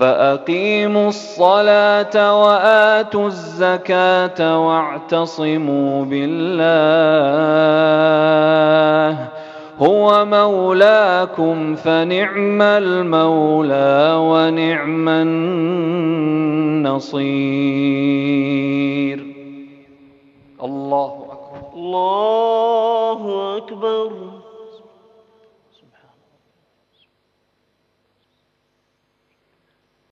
فأقيموا الصلاة وآتوا الزكاة واعتصموا بالله. هو مولاكم فنعم المولى ونعم النصير. الله أكبر. الله أكبر.